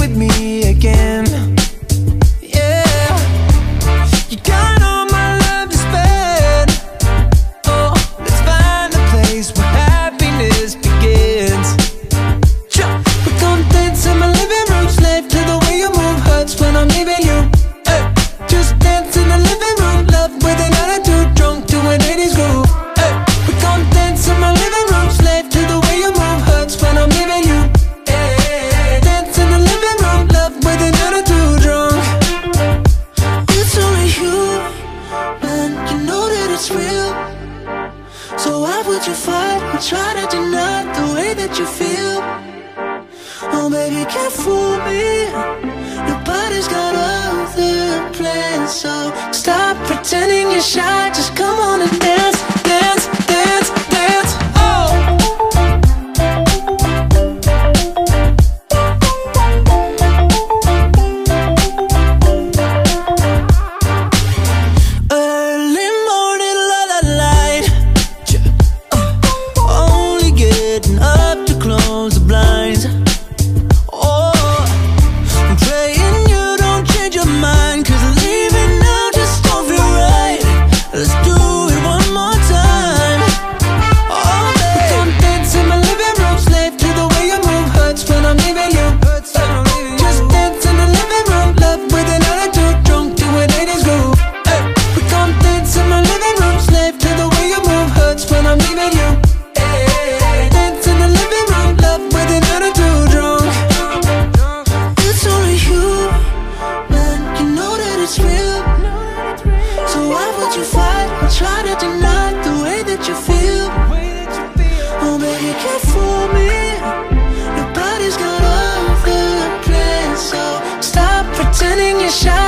with me again. Yeah, you got all my love to spend. Oh, let's find a place where happiness begins. Would you fight or try to deny the way that you feel? Oh, baby, can't fool me. Nobody's got other plans, so stop pretending you're shy. Just come on and. it's real. So why would you fight or try to deny the way that you feel? Oh, baby, can't fool me. Nobody's got all the plans, so stop pretending you're shy.